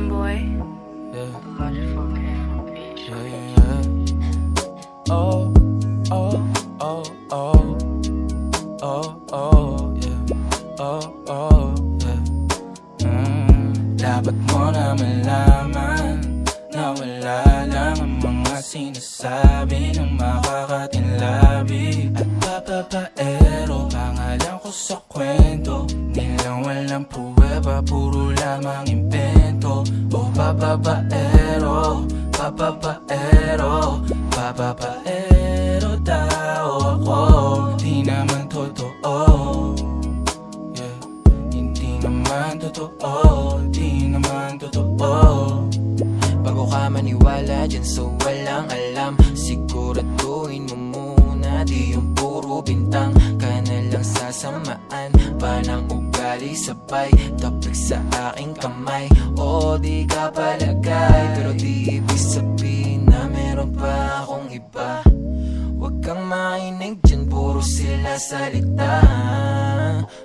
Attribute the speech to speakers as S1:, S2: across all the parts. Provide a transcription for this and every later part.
S1: John Boy.
S2: Yeah.
S3: Yeah,
S2: yeah, yeah. Oh, oh, oh, oh. Oh, oh, yeah. Oh, oh, yeah. Mm, dapat mo na malaman na wala lang ang mga sinasabi ng makakatinlabi At papapaero, pangalan ko sa kwento Nilang walang pruweba, puro lamang invento. O papapaero, papapaero, papapaero tao ako. Di naman totoo. Yeah, hindi naman totoo, di naman totoo. Bago ka maniwala dyan so walang alam. Siguraduhin mo muna Di yung puro bintang lang sasamaan Pa ng ugali sabay Tapik sa aking kamay. O di ka palagay Pero di ibig sabihin na meron pa akong iba. Huwag kang mainig dyan Puro sila salita.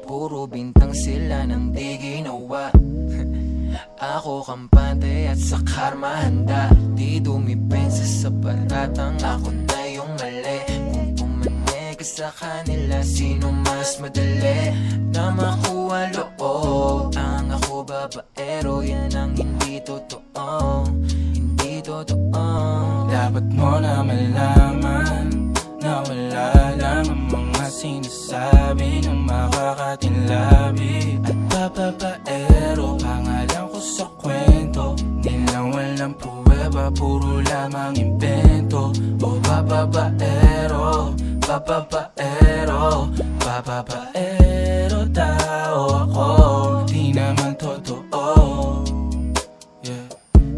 S2: Puro bintang sila nang di ginawa. Ako kampante at sa karma handa. Di dumipensa sa batatang ako na sa kanila Sino mas madali na makuha loob? Ang ako babaero yan ang hindi totoo. Hindi totoo. Dapat mo na malaman Na wala lang ang mga
S4: sinasabi
S2: ng makakatinlabi At papapaero, pangalan ko sa kwento. Nilang walang pruweba, puro lamang invento O papapaero, papapaero, papapaero tao ako. Di naman totoo. Yeah.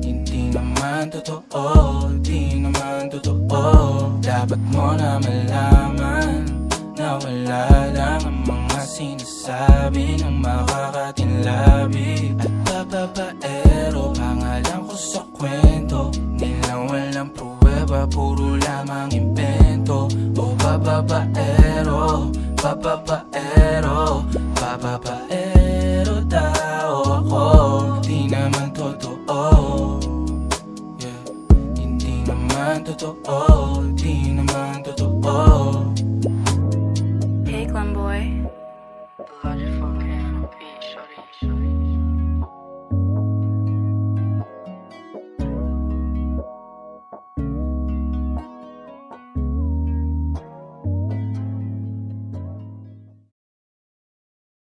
S2: Hindi naman totoo, di naman totoo. Dapat mo na malaman Na wala lang ang mga sinasabi ng makakatinlabi At papapaero, pangalan ko sa kwento. Nilang walang ba puro lamang impento O bababaero, bababaero, bababaero tao ako. Di naman totoo. Yeah. Hindi naman totoo, di naman totoo.
S4: Hey, Glenboy
S3: Boy